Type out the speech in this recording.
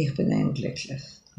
Ich bin ein glücklich.